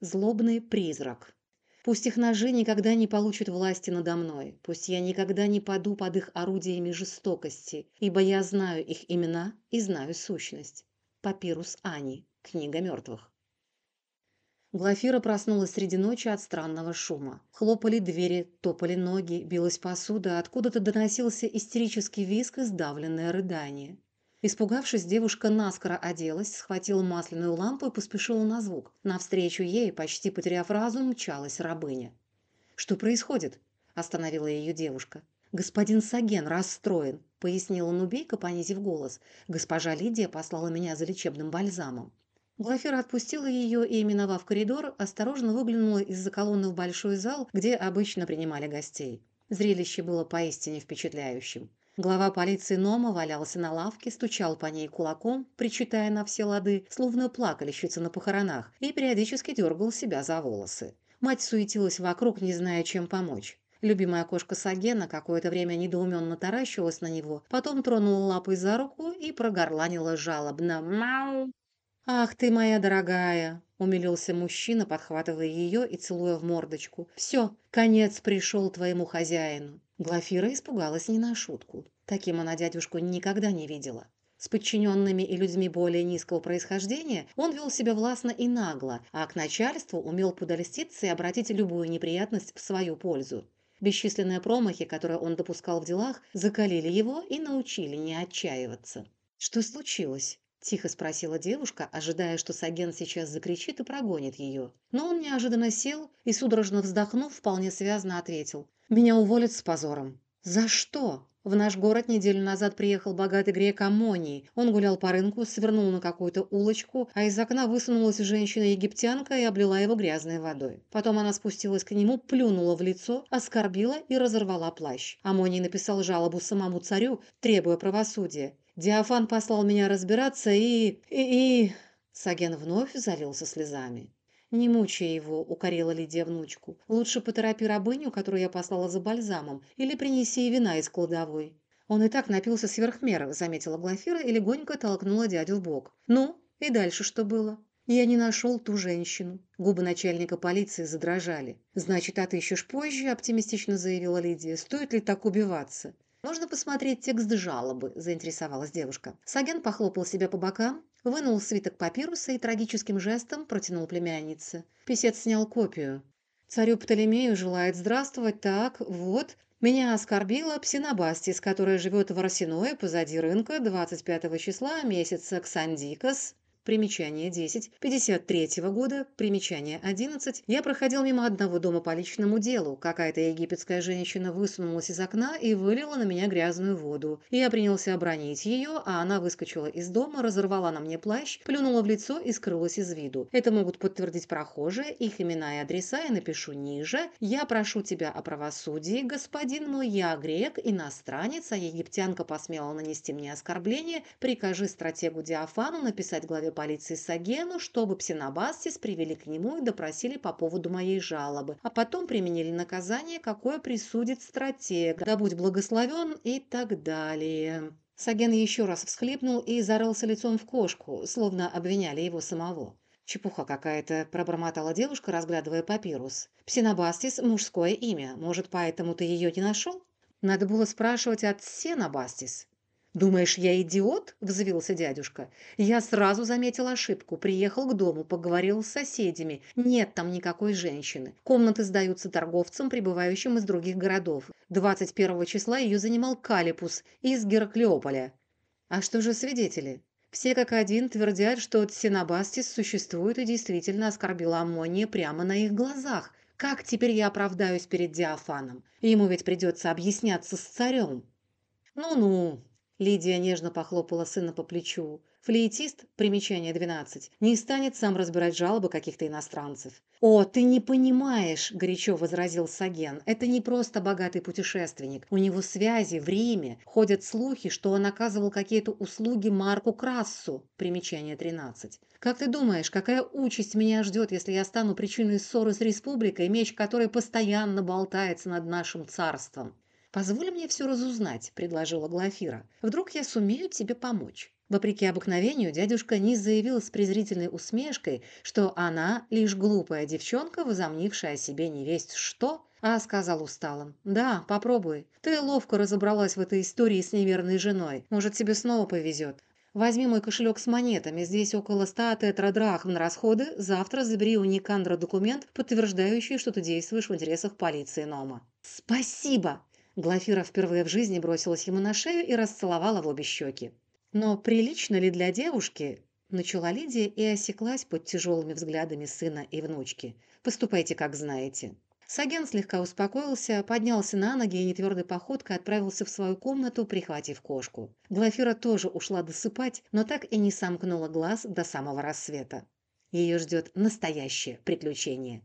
злобный призрак. Пусть их ножи никогда не получат власти надо мной, пусть я никогда не паду под их орудиями жестокости, ибо я знаю их имена и знаю сущность. Папирус Ани. Книга мертвых. Глафира проснулась среди ночи от странного шума. Хлопали двери, топали ноги, билась посуда, откуда-то доносился истерический визг и сдавленное рыдание. Испугавшись, девушка наскоро оделась, схватила масляную лампу и поспешила на звук. Навстречу ей, почти потеряв разум, мчалась рабыня. «Что происходит?» – остановила ее девушка. «Господин Саген расстроен», – пояснила Нубейка, понизив голос. «Госпожа Лидия послала меня за лечебным бальзамом». Глафира отпустила ее и, миновав коридор, осторожно выглянула из-за колонны в большой зал, где обычно принимали гостей. Зрелище было поистине впечатляющим. Глава полиции Нома валялся на лавке, стучал по ней кулаком, причитая на все лады, словно плакальщица на похоронах, и периодически дергал себя за волосы. Мать суетилась вокруг, не зная, чем помочь. Любимая кошка Сагена какое-то время недоуменно таращилась на него, потом тронула лапой за руку и прогорланила жалобно «Мяу!». «Ах ты моя дорогая!» – умилился мужчина, подхватывая ее и целуя в мордочку. «Все, конец пришел твоему хозяину!» Глафира испугалась не на шутку. Таким она дядюшку никогда не видела. С подчиненными и людьми более низкого происхождения он вел себя властно и нагло, а к начальству умел подольститься и обратить любую неприятность в свою пользу. Бесчисленные промахи, которые он допускал в делах, закалили его и научили не отчаиваться. «Что случилось?» – тихо спросила девушка, ожидая, что Саген сейчас закричит и прогонит ее. Но он неожиданно сел и, судорожно вздохнув, вполне связно ответил. Меня уволят с позором. За что? В наш город неделю назад приехал богатый грек Амоний. Он гулял по рынку, свернул на какую-то улочку, а из окна высунулась женщина-египтянка и облила его грязной водой. Потом она спустилась к нему, плюнула в лицо, оскорбила и разорвала плащ. Амоний написал жалобу самому царю, требуя правосудия. Диафан послал меня разбираться и... и... и... Саген вновь залился слезами. «Не мучай его», — укорила Лидия внучку. «Лучше поторопи рабыню, которую я послала за бальзамом, или принеси вина из кладовой». «Он и так напился сверх меры», — заметила Глафира и легонько толкнула дядю в бок. «Ну, и дальше что было?» «Я не нашел ту женщину». Губы начальника полиции задрожали. «Значит, отыщешь позже», — оптимистично заявила Лидия. «Стоит ли так убиваться?» «Можно посмотреть текст жалобы», – заинтересовалась девушка. Саген похлопал себя по бокам, вынул свиток папируса и трагическим жестом протянул племяннице. Песец снял копию. «Царю Птолемею желает здравствовать, так, вот. Меня оскорбила Псинобастис, которая живет в Арсеное позади рынка 25 числа месяца Ксандикас примечание 10, 53 года, примечание 11, я проходил мимо одного дома по личному делу. Какая-то египетская женщина высунулась из окна и вылила на меня грязную воду. Я принялся обронить ее, а она выскочила из дома, разорвала на мне плащ, плюнула в лицо и скрылась из виду. Это могут подтвердить прохожие, их имена и адреса я напишу ниже. Я прошу тебя о правосудии, господин мой, я грек, иностранец, а египтянка посмела нанести мне оскорбление. Прикажи стратегу Диафану написать главе полиции Сагену, чтобы Псинобастис привели к нему и допросили по поводу моей жалобы, а потом применили наказание, какое присудит стратег, да будь благословен и так далее. Саген еще раз всхлипнул и зарылся лицом в кошку, словно обвиняли его самого. «Чепуха какая-то», – пробормотала девушка, разглядывая папирус. «Псинобастис – мужское имя. Может, поэтому ты ее не нашел?» Надо было спрашивать от Сенобастис. «Думаешь, я идиот?» – взвился дядюшка. «Я сразу заметил ошибку. Приехал к дому, поговорил с соседями. Нет там никакой женщины. Комнаты сдаются торговцам, прибывающим из других городов. 21 числа ее занимал Калипус из Гераклеополя. А что же свидетели?» Все как один твердят, что Синабастис существует и действительно оскорбил Аммония прямо на их глазах. Как теперь я оправдаюсь перед Диафаном? Ему ведь придется объясняться с царем. «Ну-ну», Лидия нежно похлопала сына по плечу. Флейтист, примечание 12, не станет сам разбирать жалобы каких-то иностранцев. «О, ты не понимаешь», – горячо возразил Саген. «Это не просто богатый путешественник. У него связи в Риме. Ходят слухи, что он оказывал какие-то услуги Марку Крассу». Примечание 13. «Как ты думаешь, какая участь меня ждет, если я стану причиной ссоры с республикой, меч которой постоянно болтается над нашим царством?» «Позволь мне все разузнать», – предложила Глафира. «Вдруг я сумею тебе помочь». Вопреки обыкновению, дядюшка Низ заявил с презрительной усмешкой, что она лишь глупая девчонка, возомнившая о себе невесть что, а сказал усталым. «Да, попробуй. Ты ловко разобралась в этой истории с неверной женой. Может, тебе снова повезет. Возьми мой кошелек с монетами, здесь около ста тетрадрахм на расходы, завтра забери у Никандра документ, подтверждающий, что ты действуешь в интересах полиции Нома». «Спасибо!» Глафира впервые в жизни бросилась ему на шею и расцеловала в обе щеки. «Но прилично ли для девушки?» Начала Лидия и осеклась под тяжелыми взглядами сына и внучки. «Поступайте, как знаете». Саген слегка успокоился, поднялся на ноги и нетвердой походкой отправился в свою комнату, прихватив кошку. Глафира тоже ушла досыпать, но так и не сомкнула глаз до самого рассвета. Ее ждет настоящее приключение.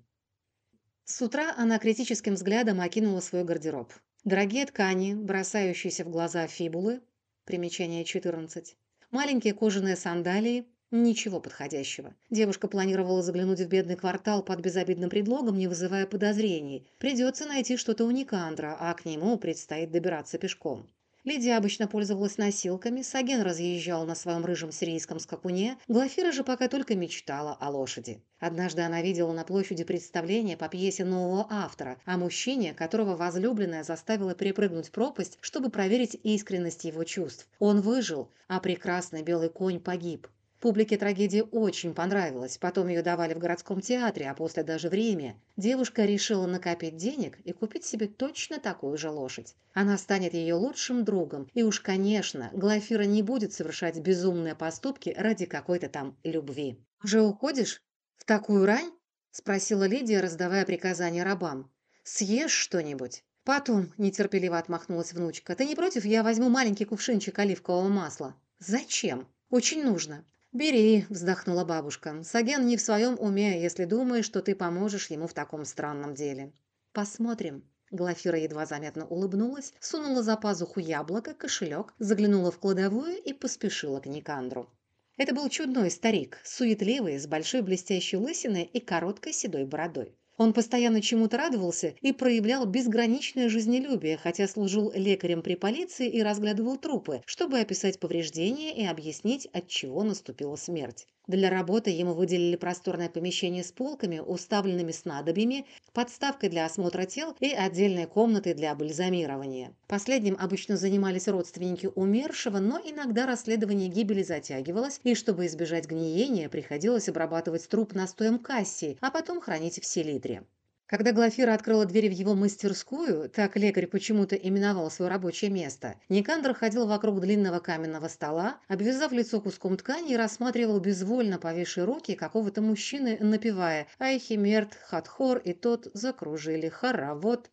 С утра она критическим взглядом окинула свой гардероб. Дорогие ткани, бросающиеся в глаза фибулы, примечание 14, маленькие кожаные сандалии, Ничего подходящего. Девушка планировала заглянуть в бедный квартал под безобидным предлогом, не вызывая подозрений. Придется найти что-то у Никандра, а к нему предстоит добираться пешком. Лидия обычно пользовалась носилками, Саген разъезжал на своем рыжем сирийском скакуне, Глафира же пока только мечтала о лошади. Однажды она видела на площади представление по пьесе нового автора о мужчине, которого возлюбленная заставила перепрыгнуть пропасть, чтобы проверить искренность его чувств. Он выжил, а прекрасный белый конь погиб. Публике трагедия очень понравилась, потом ее давали в городском театре, а после даже в Риме. Девушка решила накопить денег и купить себе точно такую же лошадь. Она станет ее лучшим другом, и уж, конечно, Глафира не будет совершать безумные поступки ради какой-то там любви. «Уже уходишь? В такую рань?» – спросила Лидия, раздавая приказания рабам. «Съешь что-нибудь?» «Потом», – нетерпеливо отмахнулась внучка, – «ты не против, я возьму маленький кувшинчик оливкового масла?» «Зачем?» «Очень нужно. «Бери», – вздохнула бабушка. «Саген не в своем уме, если думаешь, что ты поможешь ему в таком странном деле». «Посмотрим». Глафира едва заметно улыбнулась, сунула за пазуху яблоко, кошелек, заглянула в кладовую и поспешила к Никандру. Это был чудной старик, суетливый, с большой блестящей лысиной и короткой седой бородой. Он постоянно чему-то радовался и проявлял безграничное жизнелюбие, хотя служил лекарем при полиции и разглядывал трупы, чтобы описать повреждения и объяснить, от чего наступила смерть. Для работы ему выделили просторное помещение с полками, уставленными снадобьями, подставкой для осмотра тел и отдельной комнатой для бальзамирования. Последним обычно занимались родственники умершего, но иногда расследование гибели затягивалось, и чтобы избежать гниения, приходилось обрабатывать труп настоем кассии, а потом хранить в селитре. Когда Глафира открыла дверь в его мастерскую, так лекарь почему-то именовал свое рабочее место, Никандр ходил вокруг длинного каменного стола, обвязав лицо куском ткани и рассматривал безвольно повисшие руки какого-то мужчины, напевая «Айхимерт, Хатхор» и тот закружили хоровод.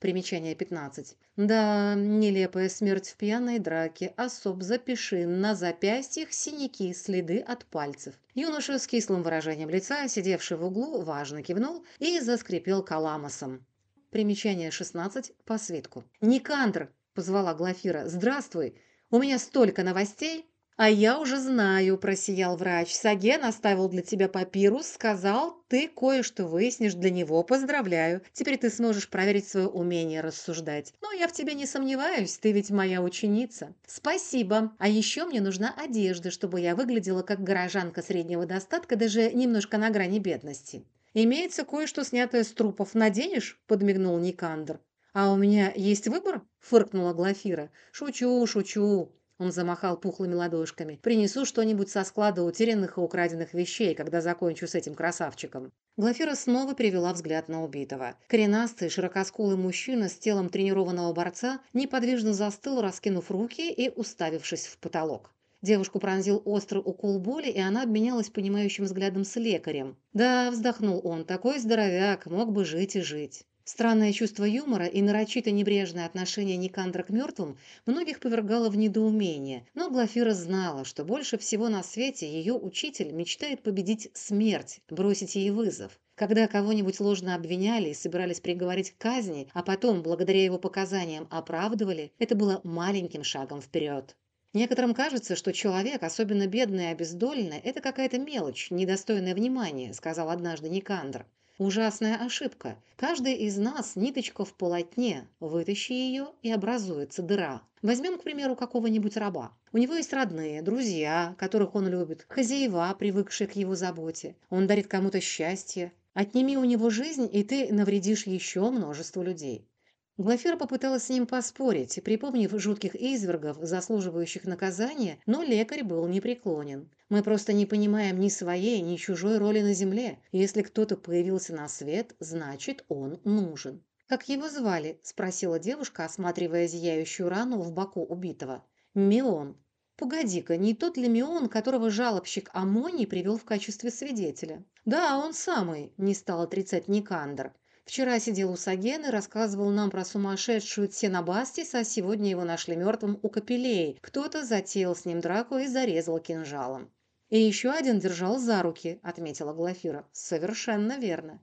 Примечание 15. Да, нелепая смерть в пьяной драке. Особ запиши. На запястьях синяки, следы от пальцев. Юноша с кислым выражением лица, сидевший в углу, важно кивнул и заскрипел каламосом. Примечание 16 по свитку. «Никандр!» – позвала Глафира. «Здравствуй! У меня столько новостей!» «А я уже знаю», – просиял врач. «Саген оставил для тебя папирус, сказал, ты кое-что выяснишь для него. Поздравляю. Теперь ты сможешь проверить свое умение рассуждать. Но я в тебе не сомневаюсь, ты ведь моя ученица». «Спасибо. А еще мне нужна одежда, чтобы я выглядела как горожанка среднего достатка, даже немножко на грани бедности». «Имеется кое-что, снятое с трупов. Наденешь?» – подмигнул Никандр. «А у меня есть выбор?» – фыркнула Глафира. «Шучу, шучу. Он замахал пухлыми ладошками. «Принесу что-нибудь со склада утерянных и украденных вещей, когда закончу с этим красавчиком». Глафира снова перевела взгляд на убитого. Коренастый, широкоскулый мужчина с телом тренированного борца неподвижно застыл, раскинув руки и уставившись в потолок. Девушку пронзил острый укол боли, и она обменялась понимающим взглядом с лекарем. «Да», – вздохнул он, – «такой здоровяк, мог бы жить и жить». Странное чувство юмора и нарочито небрежное отношение Никандра к мертвым многих повергало в недоумение, но Глафира знала, что больше всего на свете ее учитель мечтает победить смерть, бросить ей вызов. Когда кого-нибудь ложно обвиняли и собирались приговорить к казни, а потом, благодаря его показаниям, оправдывали, это было маленьким шагом вперед. Некоторым кажется, что человек, особенно бедный и обездоленный, это какая-то мелочь, недостойная внимания, сказал однажды Никандр. Ужасная ошибка. Каждый из нас ниточка в полотне. Вытащи ее, и образуется дыра. Возьмем, к примеру, какого-нибудь раба. У него есть родные, друзья, которых он любит, хозяева, привыкшие к его заботе. Он дарит кому-то счастье. Отними у него жизнь, и ты навредишь еще множеству людей. Глафира попыталась с ним поспорить, припомнив жутких извергов, заслуживающих наказания, но лекарь был непреклонен. «Мы просто не понимаем ни своей, ни чужой роли на земле. Если кто-то появился на свет, значит, он нужен». «Как его звали?» – спросила девушка, осматривая зияющую рану в боку убитого. «Мион». «Погоди-ка, не тот ли Мион, которого жалобщик Амоний привел в качестве свидетеля?» «Да, он самый», – не стал отрицать Никандр. Вчера сидел у Сагены, рассказывал нам про сумасшедшую Тсенобастис, а сегодня его нашли мертвым у Капелей. Кто-то затеял с ним драку и зарезал кинжалом. «И еще один держал за руки», — отметила Глафира. «Совершенно верно».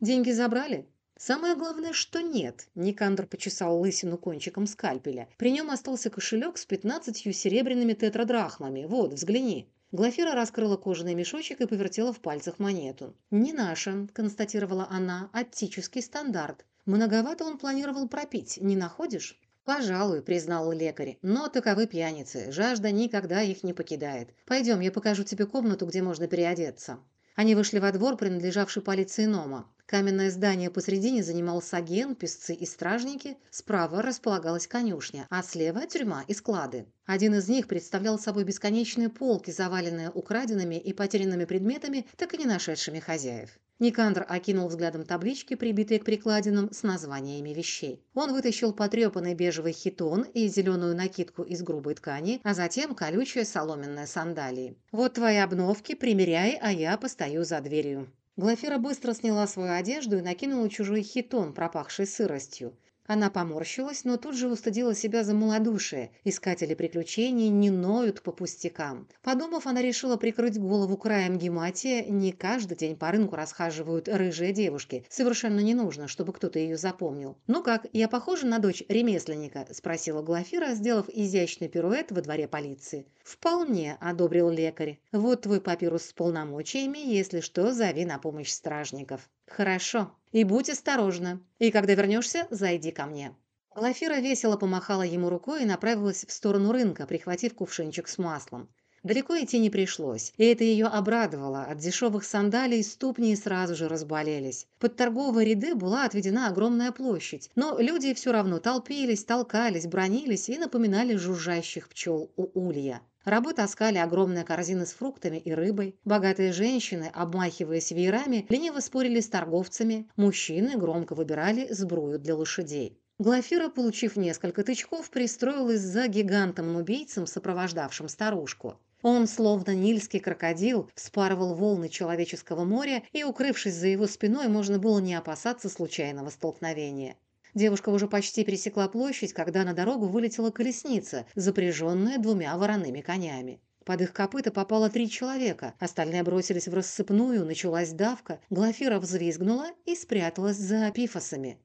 «Деньги забрали?» «Самое главное, что нет», — Никандр почесал лысину кончиком скальпеля. «При нем остался кошелек с пятнадцатью серебряными тетрадрахмами. Вот, взгляни». Глафира раскрыла кожаный мешочек и повертела в пальцах монету. «Не наша», – констатировала она, – «оттический стандарт. Многовато он планировал пропить, не находишь?» «Пожалуй», – признал лекарь, – «но таковы пьяницы, жажда никогда их не покидает. Пойдем, я покажу тебе комнату, где можно переодеться». Они вышли во двор, принадлежавший полиции Нома. Каменное здание посредине занимал саген, песцы и стражники, справа располагалась конюшня, а слева – тюрьма и склады. Один из них представлял собой бесконечные полки, заваленные украденными и потерянными предметами, так и не нашедшими хозяев. Никандр окинул взглядом таблички, прибитые к прикладинам с названиями вещей. Он вытащил потрепанный бежевый хитон и зеленую накидку из грубой ткани, а затем колючие соломенные сандалии. «Вот твои обновки, примеряй, а я постою за дверью». Глафира быстро сняла свою одежду и накинула чужой хитон, пропахший сыростью. Она поморщилась, но тут же устыдила себя за малодушие. Искатели приключений не ноют по пустякам. Подумав, она решила прикрыть голову краем гематия. Не каждый день по рынку расхаживают рыжие девушки. Совершенно не нужно, чтобы кто-то ее запомнил. «Ну как, я похожа на дочь ремесленника?» – спросила Глафира, сделав изящный пируэт во дворе полиции. «Вполне», – одобрил лекарь. «Вот твой папирус с полномочиями. Если что, зови на помощь стражников». «Хорошо. И будь осторожна. И когда вернешься, зайди ко мне». Глафира весело помахала ему рукой и направилась в сторону рынка, прихватив кувшинчик с маслом. Далеко идти не пришлось, и это ее обрадовало. От дешевых сандалий ступни сразу же разболелись. Под торговые ряды была отведена огромная площадь, но люди все равно толпились, толкались, бронились и напоминали жужжащих пчел у улья. Рабы таскали огромные корзины с фруктами и рыбой. Богатые женщины, обмахиваясь веерами, лениво спорили с торговцами. Мужчины громко выбирали сбрую для лошадей. Глафира, получив несколько тычков, пристроилась за гигантом-убийцем, сопровождавшим старушку. Он, словно нильский крокодил, вспарывал волны человеческого моря, и, укрывшись за его спиной, можно было не опасаться случайного столкновения. Девушка уже почти пересекла площадь, когда на дорогу вылетела колесница, запряженная двумя вороными конями. Под их копыта попало три человека. Остальные бросились в рассыпную, началась давка. Глафира взвизгнула и спряталась за пифосами.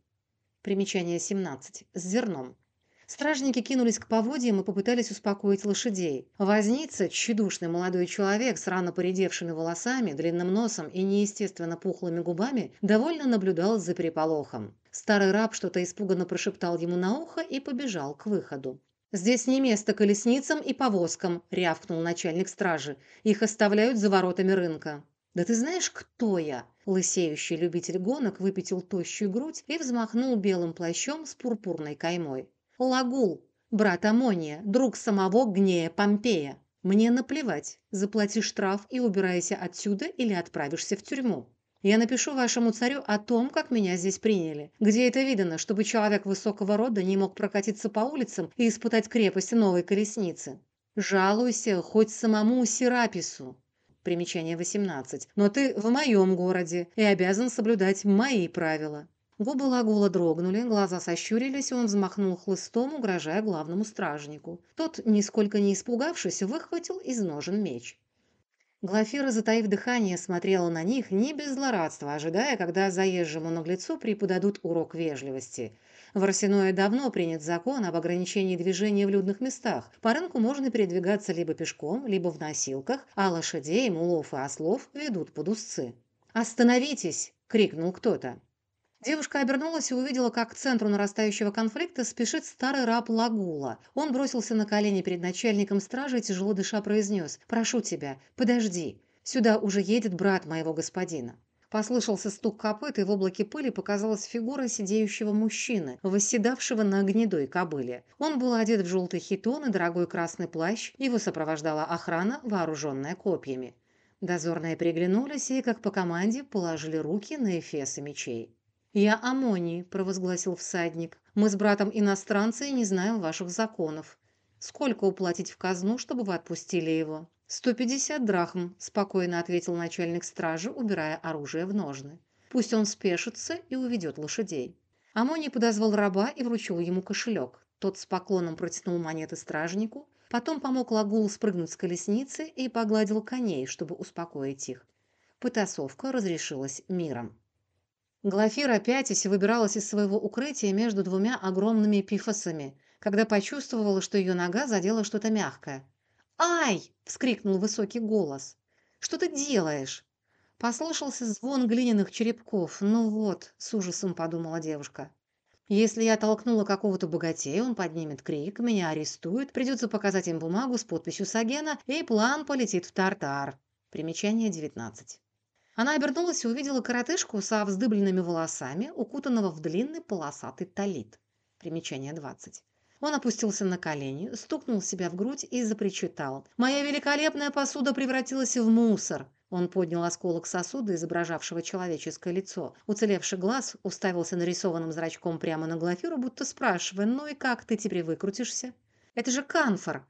Примечание 17. С зерном. Стражники кинулись к поводьям и попытались успокоить лошадей. Возница, тщедушный молодой человек с рано поредевшими волосами, длинным носом и неестественно пухлыми губами, довольно наблюдал за переполохом. Старый раб что-то испуганно прошептал ему на ухо и побежал к выходу. «Здесь не место колесницам и повозкам», – рявкнул начальник стражи. «Их оставляют за воротами рынка». «Да ты знаешь, кто я?» Лысеющий любитель гонок выпятил тощую грудь и взмахнул белым плащом с пурпурной каймой. «Лагул, брат Амония, друг самого Гнея Помпея. Мне наплевать, заплати штраф и убирайся отсюда или отправишься в тюрьму. Я напишу вашему царю о том, как меня здесь приняли. Где это видано, чтобы человек высокого рода не мог прокатиться по улицам и испытать крепость новой колесницы? Жалуйся хоть самому Серапису. Примечание 18. Но ты в моем городе и обязан соблюдать мои правила. Губы Лагула дрогнули, глаза сощурились, и он взмахнул хлыстом, угрожая главному стражнику. Тот, нисколько не испугавшись, выхватил из ножен меч. Глафира, затаив дыхание, смотрела на них не без злорадства, ожидая, когда заезжему наглецу преподадут урок вежливости. В Арсеное давно принят закон об ограничении движения в людных местах. По рынку можно передвигаться либо пешком, либо в носилках, а лошадей, мулов и ослов ведут под узцы. «Остановитесь!» – крикнул кто-то. Девушка обернулась и увидела, как к центру нарастающего конфликта спешит старый раб Лагула. Он бросился на колени перед начальником стражи и тяжело дыша произнес «Прошу тебя, подожди, сюда уже едет брат моего господина». Послышался стук копыт, и в облаке пыли показалась фигура сидеющего мужчины, восседавшего на гнедой кобыле. Он был одет в желтый хитон и дорогой красный плащ, его сопровождала охрана, вооруженная копьями. Дозорные приглянулись и, как по команде, положили руки на эфесы мечей. «Я Амоний», – провозгласил всадник. «Мы с братом иностранцы и не знаем ваших законов. Сколько уплатить в казну, чтобы вы отпустили его?» «Сто пятьдесят драхм», – спокойно ответил начальник стражи, убирая оружие в ножны. «Пусть он спешится и уведет лошадей». Амоний подозвал раба и вручил ему кошелек. Тот с поклоном протянул монеты стражнику, потом помог Лагулу спрыгнуть с колесницы и погладил коней, чтобы успокоить их. Потасовка разрешилась миром. Глафира, пятясь, выбиралась из своего укрытия между двумя огромными пифосами, когда почувствовала, что ее нога задела что-то мягкое. «Ай!» – вскрикнул высокий голос. «Что ты делаешь?» Послышался звон глиняных черепков. «Ну вот», – с ужасом подумала девушка. «Если я толкнула какого-то богатея, он поднимет крик, меня арестуют, придется показать им бумагу с подписью Сагена, и план полетит в Тартар». Примечание 19. Она обернулась и увидела коротышку со вздыбленными волосами, укутанного в длинный полосатый талит. Примечание 20. Он опустился на колени, стукнул себя в грудь и запричитал. «Моя великолепная посуда превратилась в мусор!» Он поднял осколок сосуда, изображавшего человеческое лицо. Уцелевший глаз уставился нарисованным зрачком прямо на Глафиру, будто спрашивая, «Ну и как ты теперь выкрутишься?» «Это же канфор!»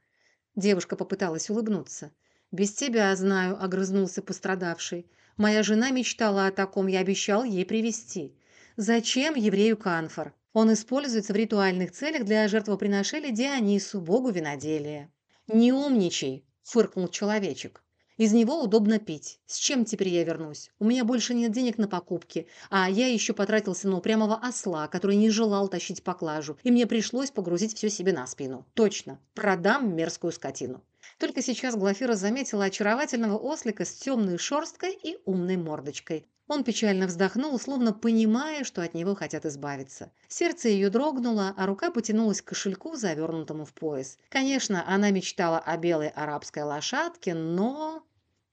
Девушка попыталась улыбнуться. «Без тебя, знаю», — огрызнулся пострадавший. Моя жена мечтала о таком, я обещал ей привезти. Зачем еврею канфор? Он используется в ритуальных целях для жертвоприношения Дионису, богу виноделия. «Не умничай!» – фыркнул человечек. Из него удобно пить. С чем теперь я вернусь? У меня больше нет денег на покупки, а я еще потратился на упрямого осла, который не желал тащить поклажу, и мне пришлось погрузить все себе на спину. Точно, продам мерзкую скотину. Только сейчас Глафира заметила очаровательного ослика с темной шерсткой и умной мордочкой. Он печально вздохнул, словно понимая, что от него хотят избавиться. Сердце ее дрогнуло, а рука потянулась к кошельку, завернутому в пояс. Конечно, она мечтала о белой арабской лошадке, но...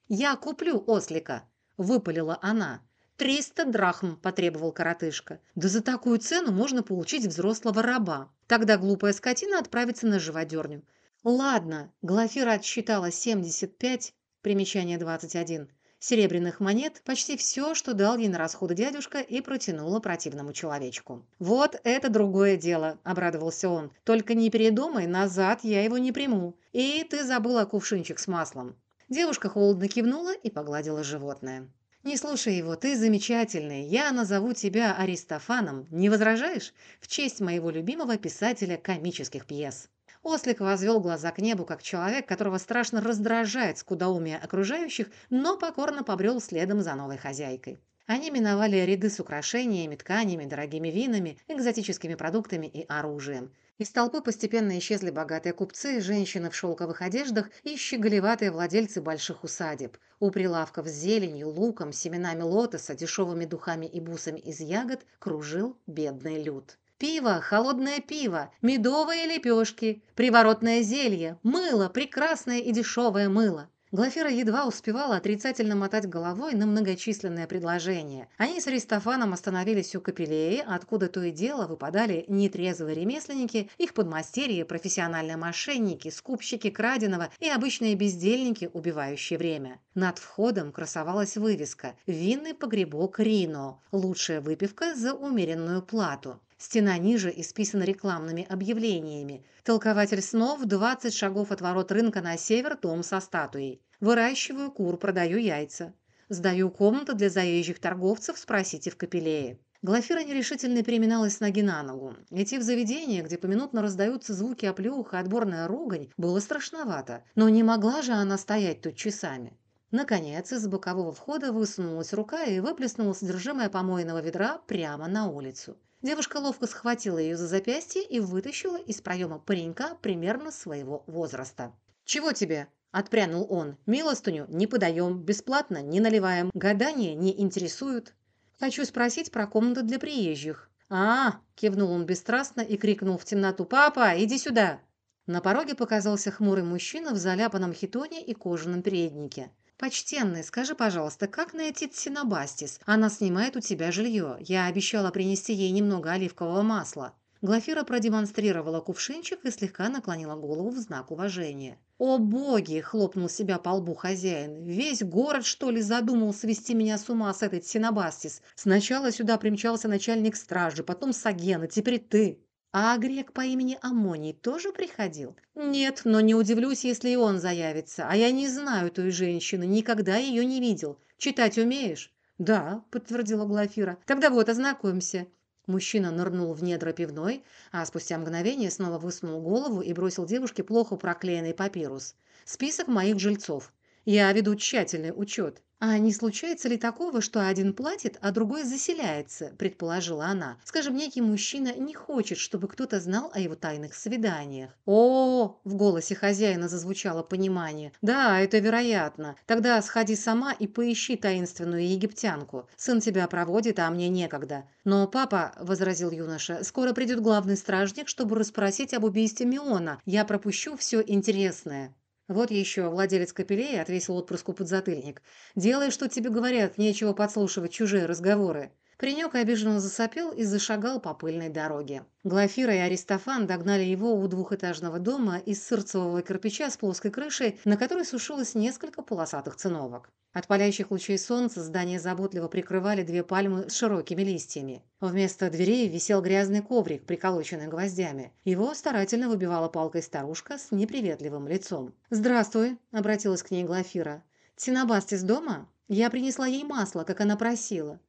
«Я куплю ослика!» – выпалила она. «Триста драхм!» – потребовал коротышка. «Да за такую цену можно получить взрослого раба. Тогда глупая скотина отправится на живодерню. Ладно, Глафира отсчитала 75, примечание 21, серебряных монет, почти все, что дал ей на расходы дядюшка, и протянула противному человечку. «Вот это другое дело», – обрадовался он. «Только не передумай, назад я его не приму. И ты забыла кувшинчик с маслом». Девушка холодно кивнула и погладила животное. «Не слушай его, ты замечательный. Я назову тебя Аристофаном. Не возражаешь? В честь моего любимого писателя комических пьес». Ослик возвел глаза к небу, как человек, которого страшно раздражает скудоумие окружающих, но покорно побрел следом за новой хозяйкой. Они миновали ряды с украшениями, тканями, дорогими винами, экзотическими продуктами и оружием. Из толпы постепенно исчезли богатые купцы, женщины в шелковых одеждах и щеголеватые владельцы больших усадеб. У прилавков с зеленью, луком, семенами лотоса, дешевыми духами и бусами из ягод кружил бедный люд. Пиво, холодное пиво, медовые лепешки, приворотное зелье, мыло, прекрасное и дешевое мыло. Глафира едва успевала отрицательно мотать головой на многочисленные предложения. Они с Аристофаном остановились у Капелеи, откуда то и дело выпадали нетрезвые ремесленники, их подмастерья, профессиональные мошенники, скупщики краденого и обычные бездельники, убивающие время. Над входом красовалась вывеска «Винный погребок Рино. Лучшая выпивка за умеренную плату». Стена ниже исписана рекламными объявлениями. Толкователь снов 20 шагов от ворот рынка на север, дом со статуей. Выращиваю кур, продаю яйца. Сдаю комнату для заезжих торговцев, спросите в Капелее. Глафира нерешительно переминалась с ноги на ногу. Идти в заведение, где поминутно раздаются звуки оплеуха и отборная ругань, было страшновато. Но не могла же она стоять тут часами. Наконец, из бокового входа высунулась рука и выплеснула содержимое помойного ведра прямо на улицу. Девушка ловко схватила ее за запястье и вытащила из проема паренька примерно своего возраста. «Чего тебе?» – отпрянул он. «Милостыню не подаем, бесплатно не наливаем, гадания не интересуют. Хочу спросить про комнату для приезжих». «А!» – кивнул он бесстрастно и крикнул в темноту. «Папа, иди сюда!» На пороге показался хмурый мужчина в заляпанном хитоне и кожаном переднике. «Почтенный, скажи, пожалуйста, как найти Цинобастис? Она снимает у тебя жилье. Я обещала принести ей немного оливкового масла». Глафира продемонстрировала кувшинчик и слегка наклонила голову в знак уважения. «О боги!» – хлопнул себя по лбу хозяин. «Весь город, что ли, задумал свести меня с ума с этой Цинобастис? Сначала сюда примчался начальник стражи, потом Саген, и теперь ты!» А грек по имени Амоний тоже приходил? Нет, но не удивлюсь, если и он заявится. А я не знаю той женщины, никогда ее не видел. Читать умеешь? Да, подтвердила Глафира. Тогда вот, ознакомься. Мужчина нырнул в недра пивной, а спустя мгновение снова высунул голову и бросил девушке плохо проклеенный папирус. Список моих жильцов. Я веду тщательный учет. «А не случается ли такого, что один платит, а другой заселяется?» – предположила она. «Скажем, некий мужчина не хочет, чтобы кто-то знал о его тайных свиданиях». «О!» – в голосе хозяина зазвучало понимание. «Да, это вероятно. Тогда сходи сама и поищи таинственную египтянку. Сын тебя проводит, а мне некогда». «Но папа», – возразил юноша, – «скоро придет главный стражник, чтобы расспросить об убийстве Миона. Я пропущу все интересное». Вот еще владелец капеллеи отвесил отпрыску подзатыльник. «Делай, что тебе говорят, нечего подслушивать чужие разговоры». Паренек обиженно засопел и зашагал по пыльной дороге. Глафира и Аристофан догнали его у двухэтажного дома из сырцевого кирпича с плоской крышей, на которой сушилось несколько полосатых циновок. От палящих лучей солнца здание заботливо прикрывали две пальмы с широкими листьями. Вместо дверей висел грязный коврик, приколоченный гвоздями. Его старательно выбивала палкой старушка с неприветливым лицом. «Здравствуй», — обратилась к ней Глафира. «Тинабастис дома? Я принесла ей масло, как она просила».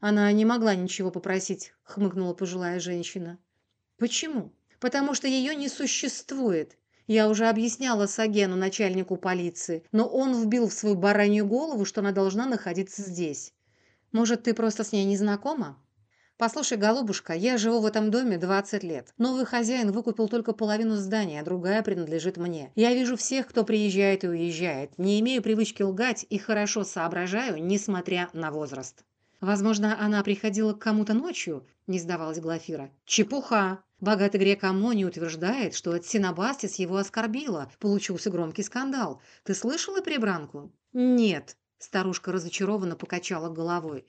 «Она не могла ничего попросить», — хмыкнула пожилая женщина. Почему? Потому что ее не существует. Я уже объясняла Сагену, начальнику полиции, но он вбил в свою баранью голову, что она должна находиться здесь. Может, ты просто с ней не знакома? Послушай, голубушка, я живу в этом доме 20 лет. Новый хозяин выкупил только половину здания, а другая принадлежит мне. Я вижу всех, кто приезжает и уезжает. Не имею привычки лгать и хорошо соображаю, несмотря на возраст. Возможно, она приходила к кому-то ночью, не сдавалась Глафира. Чепуха. Богатый грек Амони утверждает, что Синабастис его оскорбила. Получился громкий скандал. Ты слышала прибранку? Нет. Старушка разочарованно покачала головой.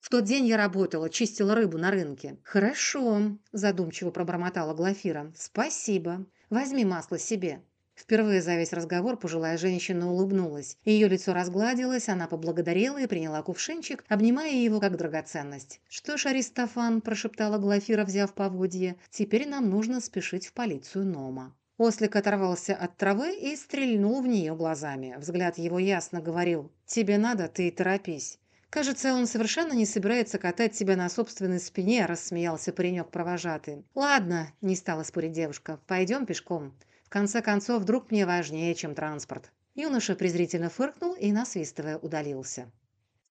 В тот день я работала, чистила рыбу на рынке. Хорошо, задумчиво пробормотала Глафира. Спасибо. Возьми масло себе. Впервые за весь разговор пожилая женщина улыбнулась. Ее лицо разгладилось, она поблагодарила и приняла кувшинчик, обнимая его как драгоценность. «Что ж, Аристофан», – прошептала Глафира, взяв поводье, – «теперь нам нужно спешить в полицию Нома». Ослик оторвался от травы и стрельнул в нее глазами. Взгляд его ясно говорил «Тебе надо, ты торопись». «Кажется, он совершенно не собирается катать себя на собственной спине», – рассмеялся паренек-провожатый. «Ладно», – не стала спорить девушка, – «пойдем пешком» конце концов, друг мне важнее, чем транспорт». Юноша презрительно фыркнул и, насвистывая, удалился.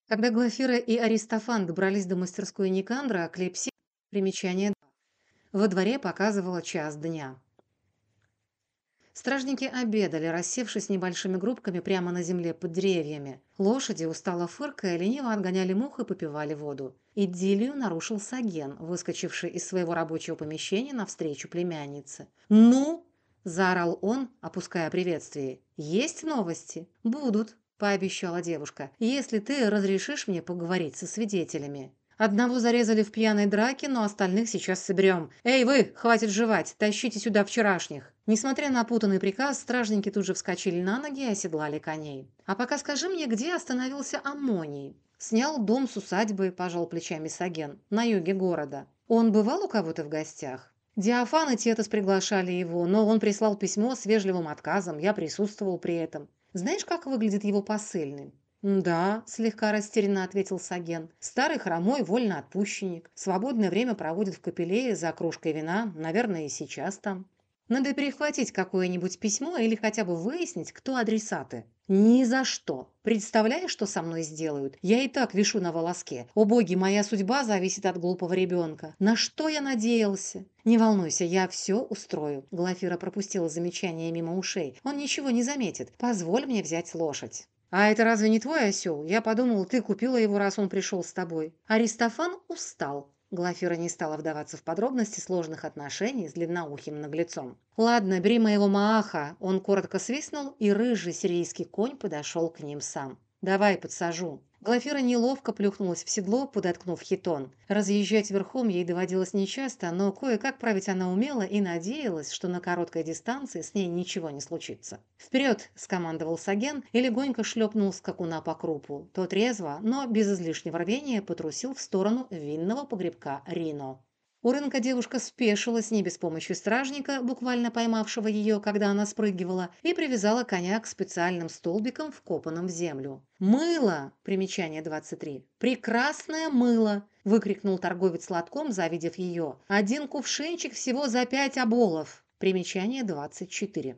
Когда Глафира и Аристофан добрались до мастерской Никандра, Клепси... Примечание Во дворе показывало час дня. Стражники обедали, рассевшись небольшими группками прямо на земле под деревьями. Лошади, устало фыркая, лениво отгоняли мух и попивали воду. Идиллию нарушил Саген, выскочивший из своего рабочего помещения навстречу племяннице. «Ну!» – заорал он, опуская приветствие. «Есть новости?» «Будут», – пообещала девушка, – «если ты разрешишь мне поговорить со свидетелями». Одного зарезали в пьяной драке, но остальных сейчас соберем. Эй, вы, хватит жевать, тащите сюда вчерашних. Несмотря на путанный приказ, стражники тут же вскочили на ноги и оседлали коней. А пока скажи мне, где остановился Аммоний? Снял дом с усадьбы, пожал плечами Саген, на юге города. Он бывал у кого-то в гостях? Диафан и Тетас приглашали его, но он прислал письмо с вежливым отказом, я присутствовал при этом. Знаешь, как выглядит его посыльный? «Да», – слегка растерянно ответил Саген. «Старый хромой вольноотпущенник. Свободное время проводит в капеллее за кружкой вина. Наверное, и сейчас там. Надо перехватить какое-нибудь письмо или хотя бы выяснить, кто адресаты». Ни за что. Представляешь, что со мной сделают? Я и так вишу на волоске. О боги, моя судьба зависит от глупого ребенка. На что я надеялся? Не волнуйся, я все устрою. Глафира пропустила замечание мимо ушей. Он ничего не заметит. Позволь мне взять лошадь. «А это разве не твой осел? Я подумал, ты купила его, раз он пришел с тобой». Аристофан устал. Глафира не стала вдаваться в подробности сложных отношений с длинноухим наглецом. «Ладно, бери моего Мааха!» Он коротко свистнул, и рыжий сирийский конь подошел к ним сам. «Давай, подсажу». Глафира неловко плюхнулась в седло, подоткнув хитон. Разъезжать верхом ей доводилось нечасто, но кое-как править она умела и надеялась, что на короткой дистанции с ней ничего не случится. «Вперед!» – скомандовал Саген и легонько шлепнул скакуна по крупу. Тот резво, но без излишнего рвения потрусил в сторону винного погребка Рино. У рынка девушка спешилась не без помощи стражника, буквально поймавшего ее, когда она спрыгивала, и привязала коня к специальным столбикам, вкопанным в землю. «Мыло!» – примечание 23. «Прекрасное мыло!» – выкрикнул торговец лотком, завидев ее. «Один кувшинчик всего за пять оболов!» Примечание 24.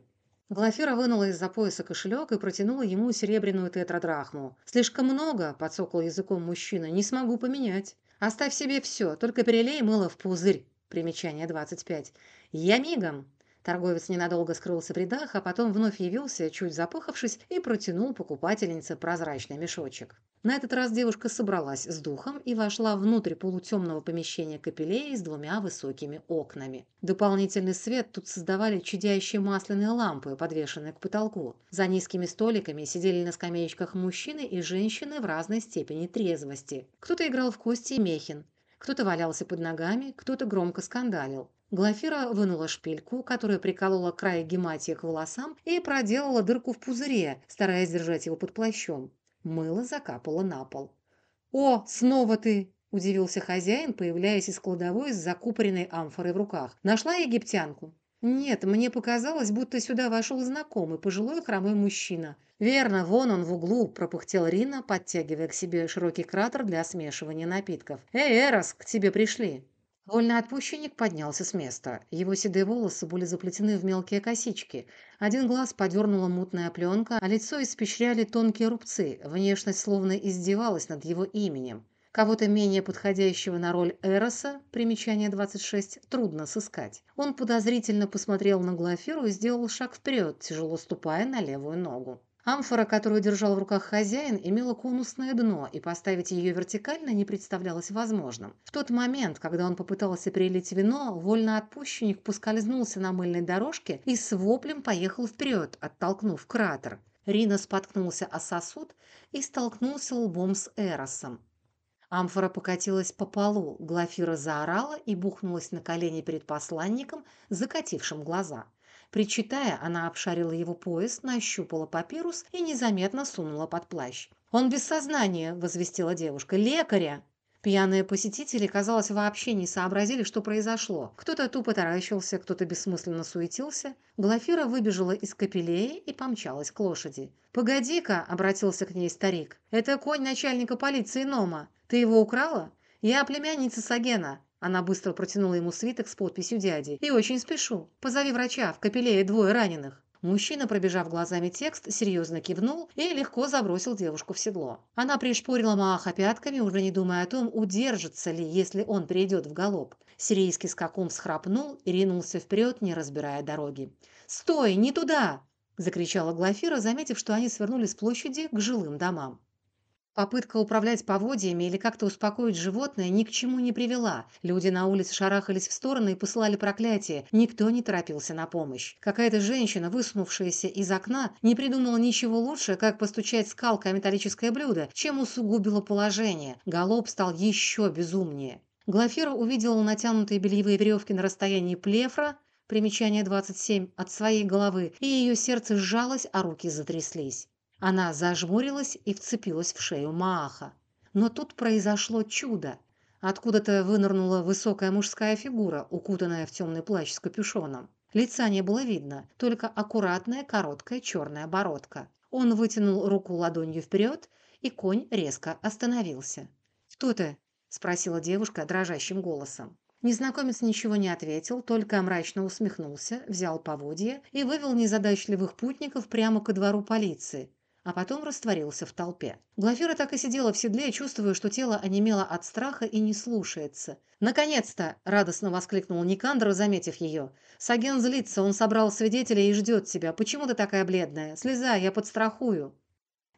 Глафира вынула из-за пояса кошелек и протянула ему серебряную тетрадрахму. «Слишком много», – подсокал языком мужчина, – «не смогу поменять». Оставь себе все, только перелей мыло в пузырь. Примечание 25. Я мигом. Торговец ненадолго скрылся в рядах, а потом вновь явился, чуть запыхавшись, и протянул покупательнице прозрачный мешочек. На этот раз девушка собралась с духом и вошла внутрь полутемного помещения капеллеи с двумя высокими окнами. Дополнительный свет тут создавали чудящие масляные лампы, подвешенные к потолку. За низкими столиками сидели на скамеечках мужчины и женщины в разной степени трезвости. Кто-то играл в кости и мехин, кто-то валялся под ногами, кто-то громко скандалил. Глафира вынула шпильку, которая приколола край гематии к волосам и проделала дырку в пузыре, стараясь держать его под плащом. Мыло закапало на пол. «О, снова ты!» – удивился хозяин, появляясь из кладовой с закупоренной амфорой в руках. «Нашла египтянку?» «Нет, мне показалось, будто сюда вошел знакомый, пожилой хромой мужчина». «Верно, вон он в углу», – пропыхтел Рина, подтягивая к себе широкий кратер для смешивания напитков. «Эй, Эрос, к тебе пришли!» Вольноотпущенник поднялся с места. Его седые волосы были заплетены в мелкие косички. Один глаз подернула мутная пленка, а лицо испещряли тонкие рубцы. Внешность словно издевалась над его именем. Кого-то менее подходящего на роль Эроса, примечание 26, трудно сыскать. Он подозрительно посмотрел на Глафиру и сделал шаг вперед, тяжело ступая на левую ногу. Амфора, которую держал в руках хозяин, имела конусное дно, и поставить ее вертикально не представлялось возможным. В тот момент, когда он попытался перелить вино, вольноотпущенник поскользнулся на мыльной дорожке и с воплем поехал вперед, оттолкнув кратер. Рина споткнулся о сосуд и столкнулся лбом с Эросом. Амфора покатилась по полу, Глафира заорала и бухнулась на колени перед посланником, закатившим глаза. Причитая, она обшарила его пояс, нащупала папирус и незаметно сунула под плащ. «Он без сознания», – возвестила девушка. «Лекаря!» Пьяные посетители, казалось, вообще не сообразили, что произошло. Кто-то тупо таращился, кто-то бессмысленно суетился. Глафира выбежала из капеллеи и помчалась к лошади. «Погоди-ка», – обратился к ней старик, – «это конь начальника полиции Нома. Ты его украла? Я племянница Сагена. Она быстро протянула ему свиток с подписью дяди. «И очень спешу. Позови врача, в капеллее двое раненых». Мужчина, пробежав глазами текст, серьезно кивнул и легко забросил девушку в седло. Она пришпорила Мааха пятками, уже не думая о том, удержится ли, если он перейдет в галоп. Сирийский скакун схрапнул и ринулся вперед, не разбирая дороги. «Стой, не туда!» – закричала Глафира, заметив, что они свернули с площади к жилым домам. Попытка управлять поводьями или как-то успокоить животное ни к чему не привела. Люди на улице шарахались в стороны и посылали проклятия. Никто не торопился на помощь. Какая-то женщина, высунувшаяся из окна, не придумала ничего лучше, как постучать скалкой о металлическое блюдо, чем усугубило положение. Голоб стал еще безумнее. Глафира увидела натянутые бельевые веревки на расстоянии плефра, примечание 27, от своей головы, и ее сердце сжалось, а руки затряслись. Она зажмурилась и вцепилась в шею Мааха. Но тут произошло чудо. Откуда-то вынырнула высокая мужская фигура, укутанная в темный плащ с капюшоном. Лица не было видно, только аккуратная короткая черная бородка. Он вытянул руку ладонью вперед, и конь резко остановился. «Кто ты?» – спросила девушка дрожащим голосом. Незнакомец ничего не ответил, только мрачно усмехнулся, взял поводья и вывел незадачливых путников прямо ко двору полиции, а потом растворился в толпе. Глафира так и сидела в седле, чувствуя, что тело онемело от страха и не слушается. «Наконец-то!» – радостно воскликнул Никандр, заметив ее. «Саген злится, он собрал свидетелей и ждет тебя. Почему ты такая бледная? Слезай, я подстрахую».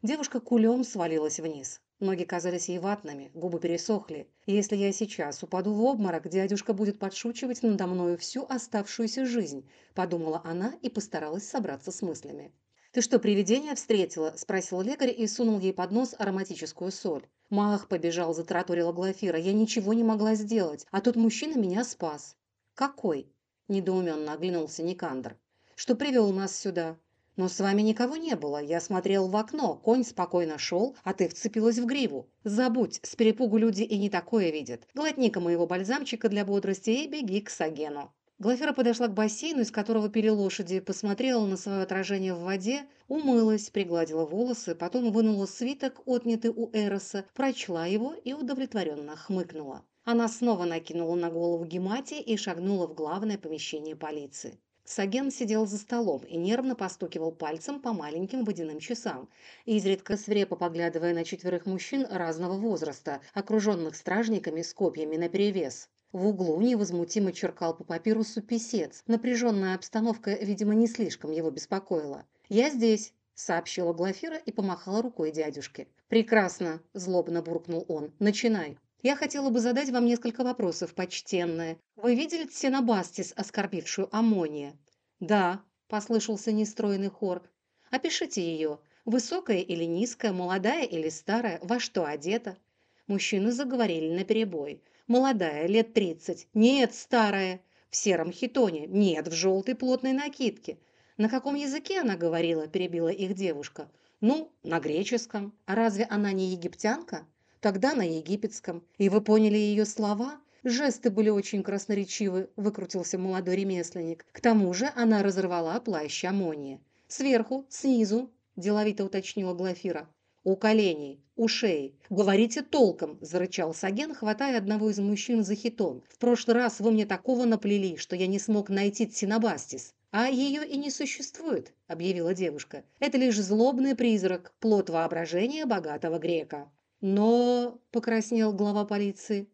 Девушка кулем свалилась вниз. Ноги казались ей ватными, губы пересохли. если я сейчас упаду в обморок, дядюшка будет подшучивать надо мною всю оставшуюся жизнь, подумала она и постаралась собраться с мыслями. «Ты что, привидение встретила?» – спросил лекарь и сунул ей под нос ароматическую соль. «Мах побежал», – затараторила Глафира. «Я ничего не могла сделать, а тот мужчина меня спас». «Какой?» – недоуменно оглянулся Никандр. «Что привел нас сюда?» «Но с вами никого не было. Я смотрел в окно, конь спокойно шел, а ты вцепилась в гриву. Забудь, с перепугу люди и не такое видят. Глотни-ка моего бальзамчика для бодрости и беги к Сагену». Глафира подошла к бассейну, из которого пили лошади, посмотрела на свое отражение в воде, умылась, пригладила волосы, потом вынула свиток, отнятый у Эроса, прочла его и удовлетворенно хмыкнула. Она снова накинула на голову гемати и шагнула в главное помещение полиции. Саген сидел за столом и нервно постукивал пальцем по маленьким водяным часам, изредка свирепо поглядывая на четверых мужчин разного возраста, окруженных стражниками с копьями наперевес. В углу невозмутимо черкал по папирусу писец. Напряженная обстановка, видимо, не слишком его беспокоила. «Я здесь», — сообщила Глафира и помахала рукой дядюшке. «Прекрасно», — злобно буркнул он. «Начинай». «Я хотела бы задать вам несколько вопросов, почтенная. Вы видели Тсенобастис, оскорбившую Амония?» «Да», — послышался нестройный хор. «Опишите ее. Высокая или низкая, молодая или старая, во что одета?» Мужчины заговорили наперебой. Молодая, лет тридцать. Нет, старая. В сером хитоне. Нет, в желтой плотной накидке. На каком языке она говорила, перебила их девушка. Ну, на греческом. А разве она не египтянка? Тогда на египетском. И вы поняли ее слова? Жесты были очень красноречивы, выкрутился молодой ремесленник. К тому же она разорвала плащ Амония. Сверху, снизу, деловито уточнила Глафира. «У коленей, у шеи. Говорите толком!» – зарычал Саген, хватая одного из мужчин за хитон. «В прошлый раз вы мне такого наплели, что я не смог найти Тсинобастис». «А ее и не существует», – объявила девушка. «Это лишь злобный призрак, плод воображения богатого грека». «Но...» – покраснел глава полиции.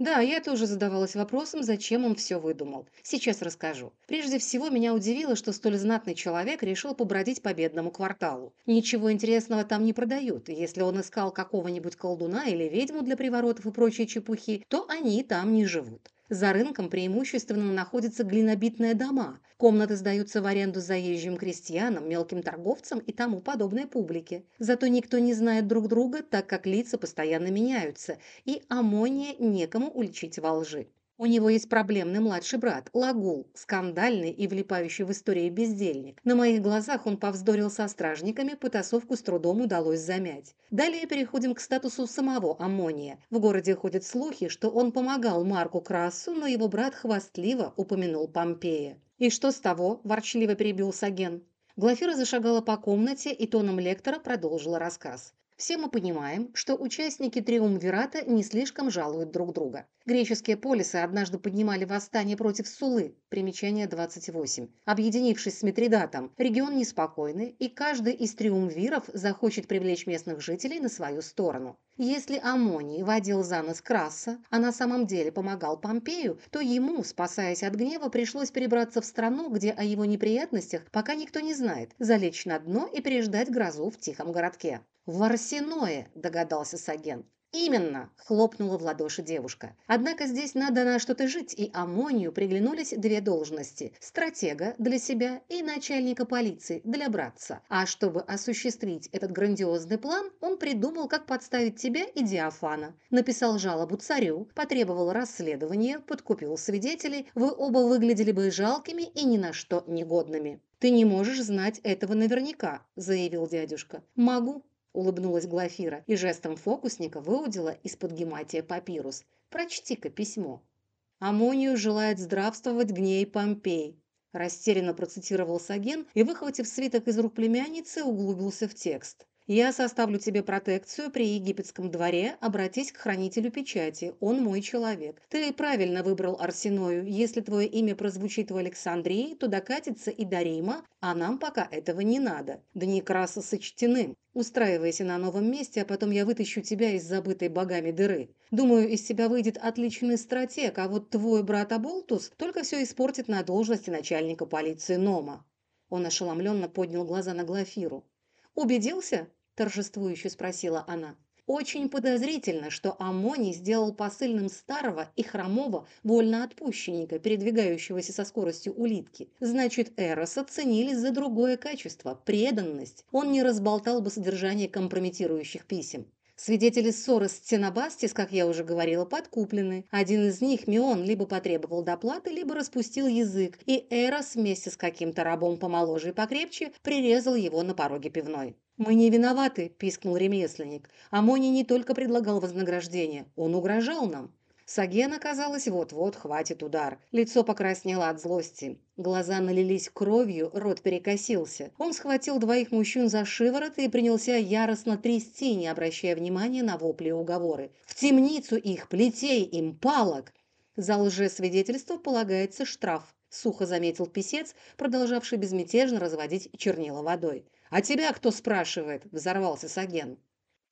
Да, я тоже задавалась вопросом, зачем он все выдумал. Сейчас расскажу. Прежде всего, меня удивило, что столь знатный человек решил побродить по бедному кварталу. Ничего интересного там не продают. Если он искал какого-нибудь колдуна или ведьму для приворотов и прочей чепухи, то они там не живут. За рынком преимущественно находятся глинобитные дома. Комнаты сдаются в аренду заезжим крестьянам, мелким торговцам и тому подобной публике. Зато никто не знает друг друга, так как лица постоянно меняются, и аммония некому уличить во лжи. У него есть проблемный младший брат, Лагул, скандальный и влипающий в истории бездельник. На моих глазах он повздорил со стражниками, потасовку с трудом удалось замять. Далее переходим к статусу самого Аммония. В городе ходят слухи, что он помогал Марку Красу, но его брат хвастливо упомянул Помпея. «И что с того?» – ворчливо перебил Саген. Глафира зашагала по комнате и тоном лектора продолжила рассказ. Все мы понимаем, что участники Триумвирата не слишком жалуют друг друга. Греческие полисы однажды поднимали восстание против Сулы, примечание 28. Объединившись с Митридатом, регион неспокойный, и каждый из триумвиров захочет привлечь местных жителей на свою сторону. Если Амоний водил за нос Краса, а на самом деле помогал Помпею, то ему, спасаясь от гнева, пришлось перебраться в страну, где о его неприятностях пока никто не знает, залечь на дно и переждать грозу в тихом городке. «В Арсеное», – догадался Саген. «Именно!» – хлопнула в ладоши девушка. «Однако здесь надо на что-то жить, и Амонию приглянулись две должности – стратега для себя и начальника полиции для братца. А чтобы осуществить этот грандиозный план, он придумал, как подставить тебя и Диафана. Написал жалобу царю, потребовал расследования, подкупил свидетелей. Вы оба выглядели бы жалкими и ни на что негодными». «Ты не можешь знать этого наверняка», – заявил дядюшка. «Могу», Улыбнулась Глафира и жестом фокусника выудила из-под гематия папирус. «Прочти-ка письмо». «Амонию желает здравствовать гней Помпей», растерянно процитировал Саген и, выхватив свиток из рук племянницы, углубился в текст. Я составлю тебе протекцию при египетском дворе, обратись к хранителю печати, он мой человек. Ты правильно выбрал Арсеною, если твое имя прозвучит в Александрии, то докатится и до Рима, а нам пока этого не надо. Дни краса сочтены. Устраивайся на новом месте, а потом я вытащу тебя из забытой богами дыры. Думаю, из тебя выйдет отличный стратег, а вот твой брат Аболтус только все испортит на должности начальника полиции Нома». Он ошеломленно поднял глаза на Глафиру. «Убедился?» – торжествующе спросила она. Очень подозрительно, что Амоний сделал посыльным старого и хромого вольноотпущенника, передвигающегося со скоростью улитки. Значит, Эроса ценили за другое качество – преданность. Он не разболтал бы содержание компрометирующих писем. Свидетели ссоры с Ценобастис, как я уже говорила, подкуплены. Один из них, Мион, либо потребовал доплаты, либо распустил язык, и Эрос вместе с каким-то рабом помоложе и покрепче прирезал его на пороге пивной. «Мы не виноваты», – пискнул ремесленник. Амони не только предлагал вознаграждение, он угрожал нам. Саген, оказалось, вот-вот хватит удар. Лицо покраснело от злости. Глаза налились кровью, рот перекосился. Он схватил двоих мужчин за шиворот и принялся яростно трясти, не обращая внимания на вопли и уговоры. «В темницу их, плетей им, палок!» За лжесвидетельство полагается штраф, сухо заметил писец, продолжавший безмятежно разводить чернила водой. «А тебя кто спрашивает?» – взорвался Саген.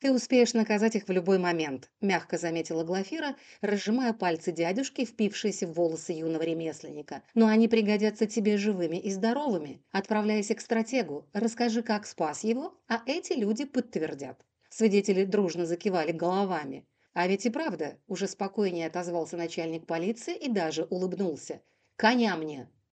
«Ты успеешь наказать их в любой момент», – мягко заметила Глафира, разжимая пальцы дядюшки, впившиеся в волосы юного ремесленника. «Но они пригодятся тебе живыми и здоровыми. Отправляйся к стратегу, расскажи, как спас его, а эти люди подтвердят». Свидетели дружно закивали головами. «А ведь и правда», – уже спокойнее отозвался начальник полиции и даже улыбнулся. «Коня мне!»